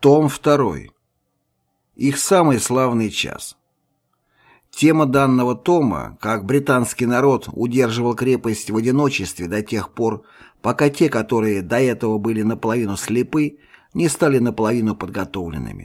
Том 2. Их самый славный час. Тема данного тома, как британский народ удерживал крепость в одиночестве до тех пор, пока те, которые до этого были наполовину слепы, не стали наполовину подготовленными.